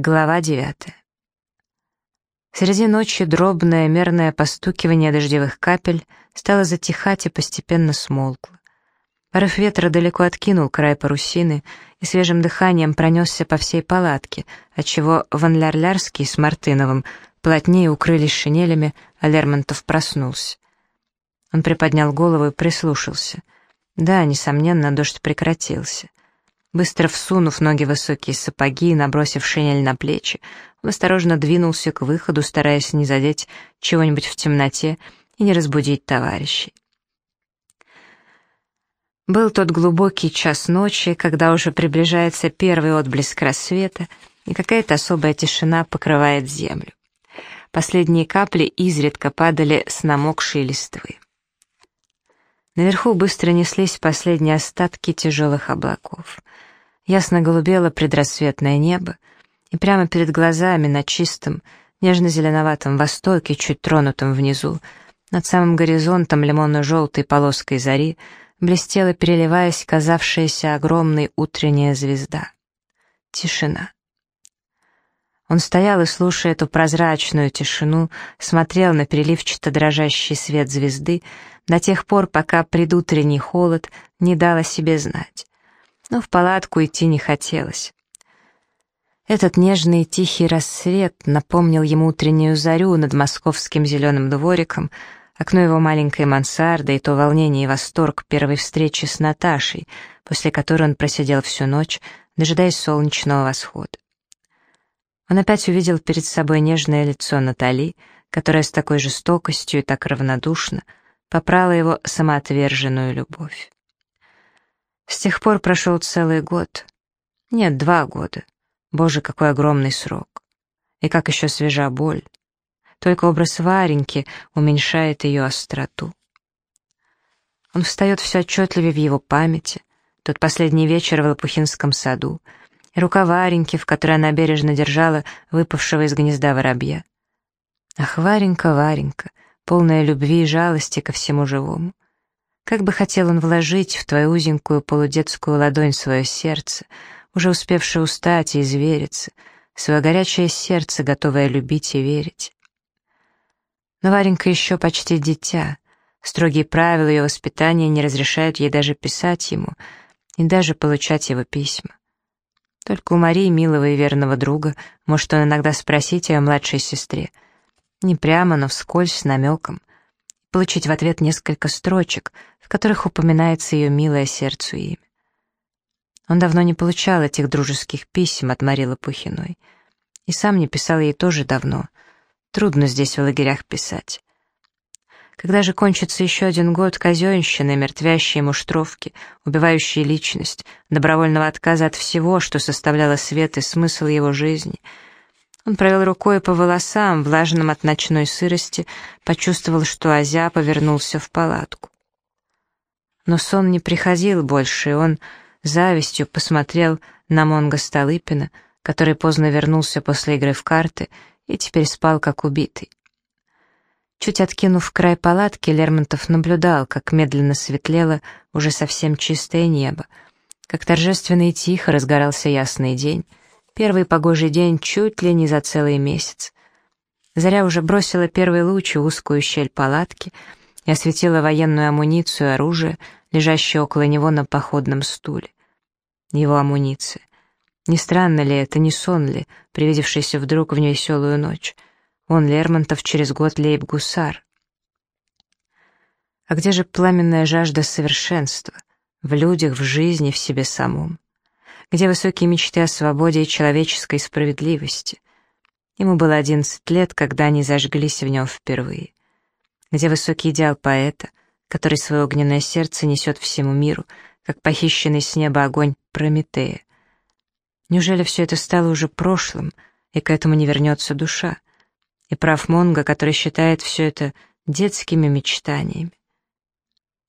Глава девятая. Среди ночи дробное мерное постукивание дождевых капель стало затихать и постепенно смолкло. Порыв ветра далеко откинул край парусины и свежим дыханием пронесся по всей палатке, отчего Ван Лярлярский с Мартыновым плотнее укрылись шинелями, а Лермонтов проснулся. Он приподнял голову и прислушался. Да, несомненно, дождь прекратился. Быстро всунув ноги в высокие сапоги и набросив шинель на плечи, он осторожно двинулся к выходу, стараясь не задеть чего-нибудь в темноте и не разбудить товарищей. Был тот глубокий час ночи, когда уже приближается первый отблеск рассвета, и какая-то особая тишина покрывает землю. Последние капли изредка падали с намокшей листвы. Наверху быстро неслись последние остатки тяжелых облаков. Ясно голубело предрассветное небо, и прямо перед глазами на чистом, нежно-зеленоватом востоке, чуть тронутом внизу, над самым горизонтом лимонно-желтой полоской зари, блестела, переливаясь, казавшаяся огромной утренняя звезда. Тишина. Он стоял и, слушая эту прозрачную тишину, смотрел на переливчато дрожащий свет звезды до тех пор, пока предутренний холод не дал о себе знать. Но в палатку идти не хотелось. Этот нежный тихий рассвет напомнил ему утреннюю зарю над московским зеленым двориком, окно его маленькой мансарды и то волнение и восторг первой встречи с Наташей, после которой он просидел всю ночь, дожидаясь солнечного восхода. Он опять увидел перед собой нежное лицо Натали, которая с такой жестокостью и так равнодушно попрала его самоотверженную любовь. С тех пор прошел целый год. Нет, два года. Боже, какой огромный срок. И как еще свежа боль. Только образ Вареньки уменьшает ее остроту. Он встает все отчетливее в его памяти. Тот последний вечер в Лопухинском саду — рука Вареньки, в которой она бережно держала выпавшего из гнезда воробья. Ах, Варенька, Варенька, полная любви и жалости ко всему живому. Как бы хотел он вложить в твою узенькую полудетскую ладонь свое сердце, уже успевшее устать и извериться, свое горячее сердце, готовое любить и верить. Но Варенька еще почти дитя. Строгие правила ее воспитания не разрешают ей даже писать ему и даже получать его письма. Только у Марии, милого и верного друга, может он иногда спросить о младшей сестре. Не прямо, но вскользь, с намеком. Получить в ответ несколько строчек, в которых упоминается ее милое сердцу имя. Он давно не получал этих дружеских писем от Марии Лопухиной. И сам не писал ей тоже давно. Трудно здесь в лагерях писать. Когда же кончится еще один год казенщины, мертвящие муштровки, убивающие личность, добровольного отказа от всего, что составляло свет и смысл его жизни? Он провел рукой по волосам, влажным от ночной сырости, почувствовал, что Азя повернулся в палатку. Но сон не приходил больше, и он завистью посмотрел на Монго Столыпина, который поздно вернулся после игры в карты и теперь спал как убитый. Чуть откинув край палатки, Лермонтов наблюдал, как медленно светлело уже совсем чистое небо, как торжественно и тихо разгорался ясный день, первый погожий день чуть ли не за целый месяц. Заря уже бросила первый луч в узкую щель палатки и осветила военную амуницию и оружие, лежащее около него на походном стуле. Его амуниция. Не странно ли это, не сон ли, привидевшийся вдруг в невеселую ночь — он, Лермонтов, через год лейб-гусар. А где же пламенная жажда совершенства? В людях, в жизни, в себе самом. Где высокие мечты о свободе и человеческой справедливости? Ему было одиннадцать лет, когда они зажглись в нем впервые. Где высокий идеал поэта, который свое огненное сердце несет всему миру, как похищенный с неба огонь Прометея? Неужели все это стало уже прошлым, и к этому не вернется душа? И прав Монго, который считает все это детскими мечтаниями.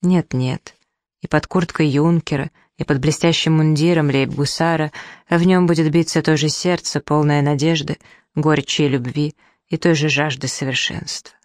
Нет-нет, и под курткой юнкера, и под блестящим мундиром лейб-гусара в нем будет биться то же сердце, полное надежды, горечи и любви, и той же жажды совершенства.